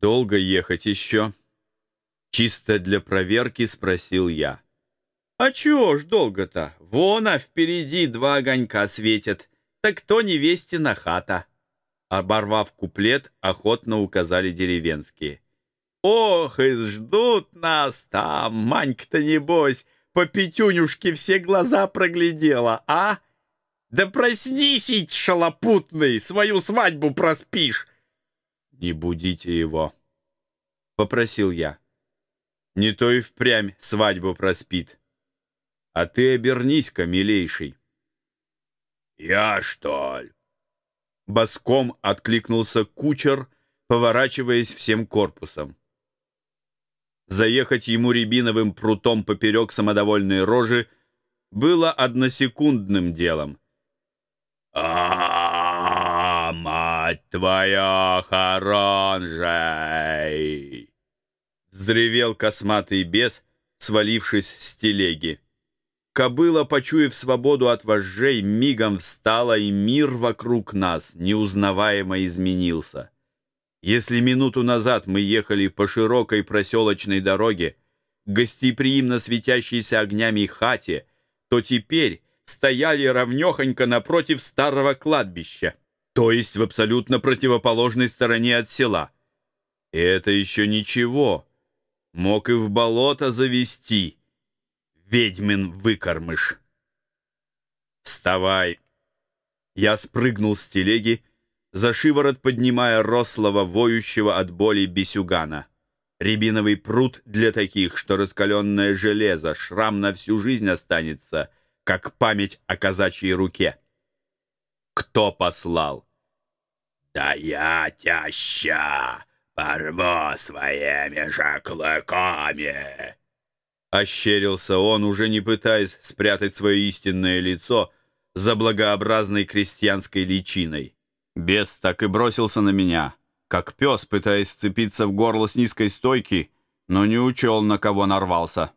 «Долго ехать еще?» Чисто для проверки спросил я. «А чего ж долго-то? Вон, а впереди два огонька светят. Так кто невестина хата?» Оборвав куплет, охотно указали деревенские. «Ох, и ждут нас там, Манька-то небось, по пятюнюшке все глаза проглядела, а? Да проснись, шалопутный, свою свадьбу проспишь!» «Не будите его», — попросил я. «Не то и впрямь свадьбу проспит. А ты обернись-ка, милейший». «Я, что ли?» Боском откликнулся кучер, поворачиваясь всем корпусом. Заехать ему рябиновым прутом поперек самодовольной рожи было односекундным делом. а, мать твоя, хоронжей! Взревел косматый бес, свалившись с телеги. Кобыла, почуяв свободу от вожжей, мигом встала, и мир вокруг нас неузнаваемо изменился. Если минуту назад мы ехали по широкой проселочной дороге, гостеприимно светящейся огнями хате, то теперь стояли ровнёхонько напротив старого кладбища, то есть в абсолютно противоположной стороне от села. И это еще ничего. Мог и в болото завести. Ведьмин выкормыш. «Вставай!» Я спрыгнул с телеги, за шиворот поднимая рослого, воющего от боли бисюгана. Рябиновый пруд для таких, что раскаленное железо, шрам на всю жизнь останется, как память о казачьей руке. Кто послал? Да я тяща порву своими же клыками. Ощерился он, уже не пытаясь спрятать свое истинное лицо за благообразной крестьянской личиной. Бес так и бросился на меня, как пес, пытаясь сцепиться в горло с низкой стойки, но не учел, на кого нарвался.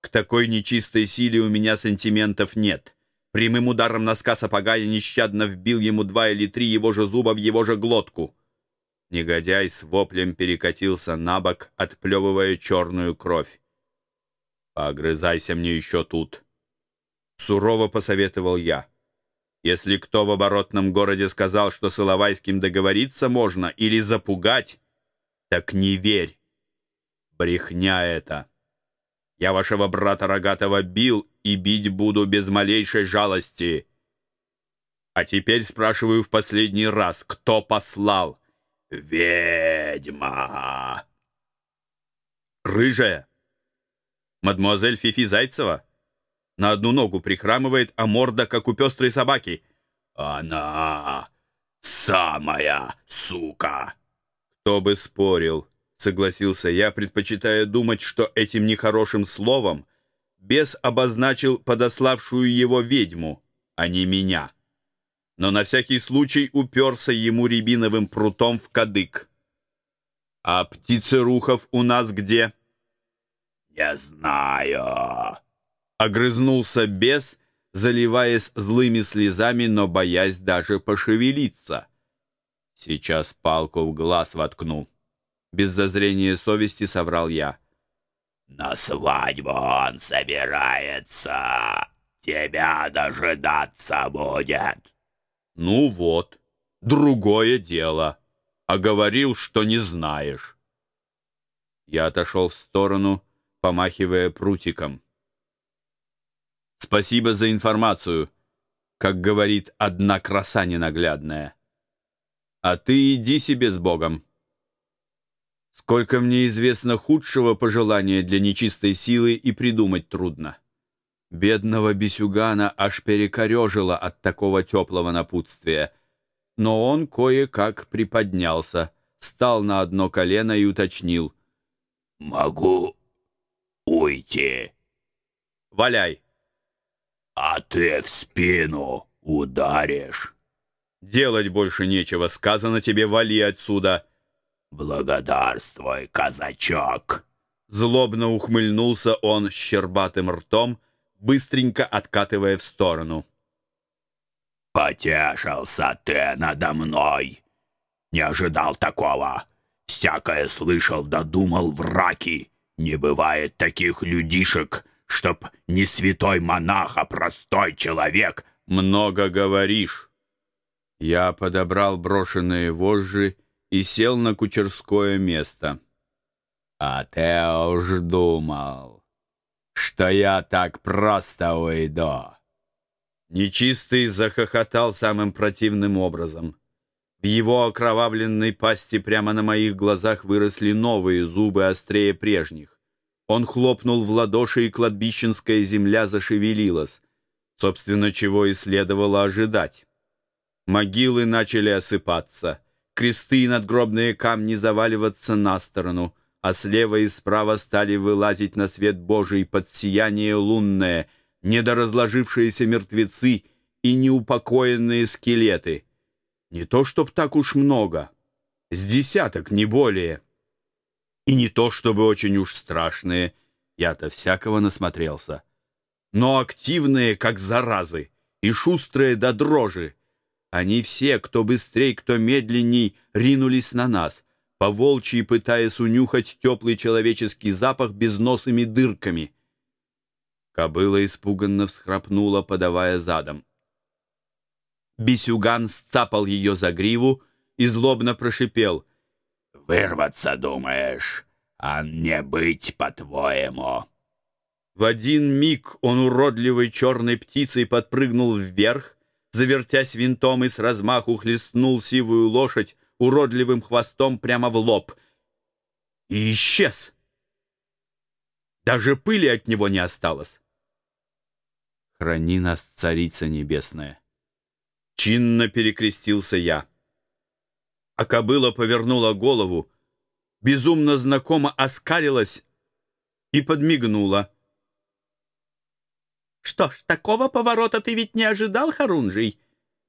К такой нечистой силе у меня сантиментов нет. Прямым ударом носка сапога я нещадно вбил ему два или три его же зуба в его же глотку. Негодяй с воплем перекатился на бок, отплевывая черную кровь. «Погрызайся мне еще тут!» Сурово посоветовал я. Если кто в оборотном городе сказал, что с Иловайским договориться можно или запугать, так не верь. Брехня это. Я вашего брата Рогатого бил и бить буду без малейшей жалости. А теперь спрашиваю в последний раз, кто послал? Ведьма. Рыжая? Мадемуазель Фифи Зайцева? на одну ногу прихрамывает, а морда, как у пестрой собаки. «Она самая сука!» «Кто бы спорил!» — согласился я, предпочитая думать, что этим нехорошим словом бес обозначил подославшую его ведьму, а не меня. Но на всякий случай уперся ему рябиновым прутом в кадык. «А птицерухов у нас где?» «Не знаю», Огрызнулся бес, заливаясь злыми слезами, но боясь даже пошевелиться. Сейчас палку в глаз воткну. Без зазрения совести соврал я. На свадьбу он собирается. Тебя дожидаться будет. Ну вот, другое дело. А говорил, что не знаешь. Я отошел в сторону, помахивая прутиком. Спасибо за информацию, как говорит одна краса ненаглядная. А ты иди себе с Богом. Сколько мне известно худшего пожелания для нечистой силы и придумать трудно. Бедного Бесюгана аж перекорежило от такого теплого напутствия. Но он кое-как приподнялся, стал на одно колено и уточнил. «Могу уйти?» «Валяй!» а ты в спину ударишь. Делать больше нечего, сказано тебе, вали отсюда. Благодарствуй, казачок. Злобно ухмыльнулся он щербатым ртом, быстренько откатывая в сторону. Потешился ты надо мной. Не ожидал такого. Всякое слышал, додумал в раки. Не бывает таких людишек, чтоб не святой монах, а простой человек. Много говоришь. Я подобрал брошенные вожжи и сел на кучерское место. А ты уж думал, что я так просто уйду. Нечистый захохотал самым противным образом. В его окровавленной пасти прямо на моих глазах выросли новые зубы острее прежних. Он хлопнул в ладоши, и кладбищенская земля зашевелилась. Собственно, чего и следовало ожидать. Могилы начали осыпаться, кресты и надгробные камни заваливаться на сторону, а слева и справа стали вылазить на свет Божий под сияние лунное, недоразложившиеся мертвецы и неупокоенные скелеты. Не то чтоб так уж много, с десяток, не более. И не то чтобы очень уж страшные, я-то всякого насмотрелся, но активные, как заразы, и шустрые до дрожи. Они все, кто быстрей, кто медленней, ринулись на нас, по волчьи пытаясь унюхать теплый человеческий запах безносыми дырками. Кобыла испуганно всхрапнула, подавая задом. Бисюган сцапал ее за гриву и злобно прошипел. «Вырваться, думаешь, а не быть, по-твоему?» В один миг он уродливой черной птицей подпрыгнул вверх, завертясь винтом и с размаху хлестнул сивую лошадь уродливым хвостом прямо в лоб. И исчез. Даже пыли от него не осталось. Храни нас, Царица Небесная. Чинно перекрестился я. А кобыла повернула голову, безумно знакомо оскалилась и подмигнула. «Что ж, такого поворота ты ведь не ожидал, Харунжий?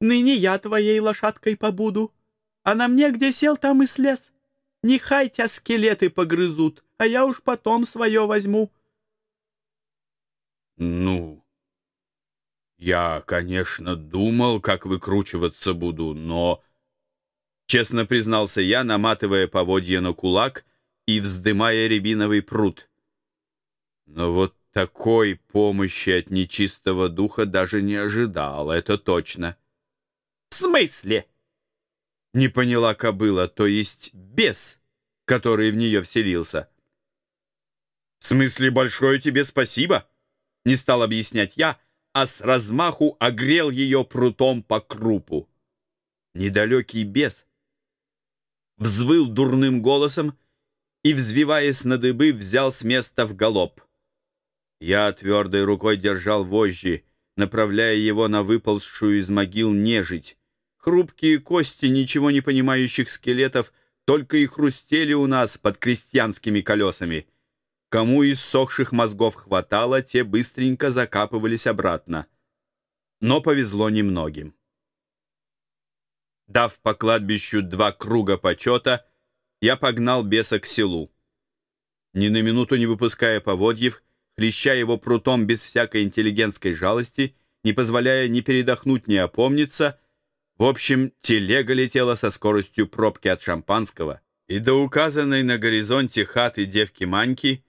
Ныне я твоей лошадкой побуду, а на мне где сел, там и слез. Нехай тебя скелеты погрызут, а я уж потом свое возьму». «Ну...» Я, конечно, думал, как выкручиваться буду, но... Честно признался я, наматывая поводья на кулак и вздымая рябиновый пруд. Но вот такой помощи от нечистого духа даже не ожидал, это точно. — В смысле? — не поняла кобыла, то есть бес, который в нее вселился. — В смысле большое тебе спасибо? — не стал объяснять я, — а с размаху огрел ее прутом по крупу. Недалекий бес взвыл дурным голосом и, взвиваясь на дыбы, взял с места в галоп. Я твердой рукой держал вожжи, направляя его на выползшую из могил нежить. Хрупкие кости ничего не понимающих скелетов только и хрустели у нас под крестьянскими колесами — Кому из сохших мозгов хватало, те быстренько закапывались обратно. Но повезло немногим. Дав по кладбищу два круга почета, я погнал беса к селу. Ни на минуту не выпуская поводьев, хреща его прутом без всякой интеллигентской жалости, не позволяя ни передохнуть, ни опомниться, в общем, телега летела со скоростью пробки от шампанского, и до указанной на горизонте хаты девки Маньки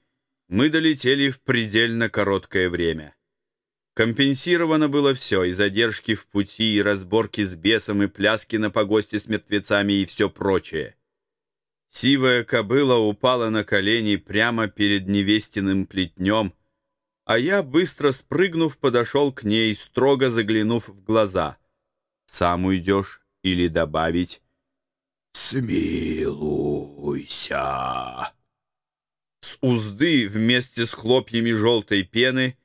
мы долетели в предельно короткое время. Компенсировано было все, и задержки в пути, и разборки с бесом, и пляски на погосте с мертвецами, и все прочее. Сивая кобыла упала на колени прямо перед невестиным плетнем, а я, быстро спрыгнув, подошел к ней, строго заглянув в глаза. «Сам уйдешь или добавить?» «Смилуйся!» С узды вместе с хлопьями желтой пены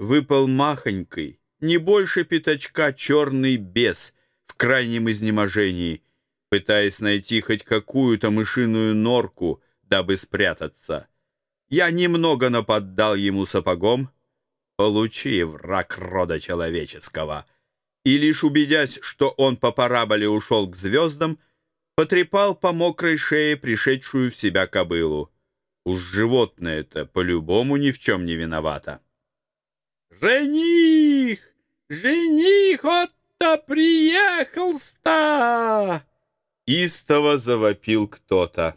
выпал махонький, не больше пятачка черный бес в крайнем изнеможении, пытаясь найти хоть какую-то мышиную норку, дабы спрятаться. Я немного наподдал ему сапогом, получи враг рода человеческого, и лишь убедясь, что он по параболе ушел к звездам, потрепал по мокрой шее пришедшую в себя кобылу. Уж животное-то по-любому ни в чем не виновато. «Жених! Жених от-то приехал-ста!» Истово завопил кто-то.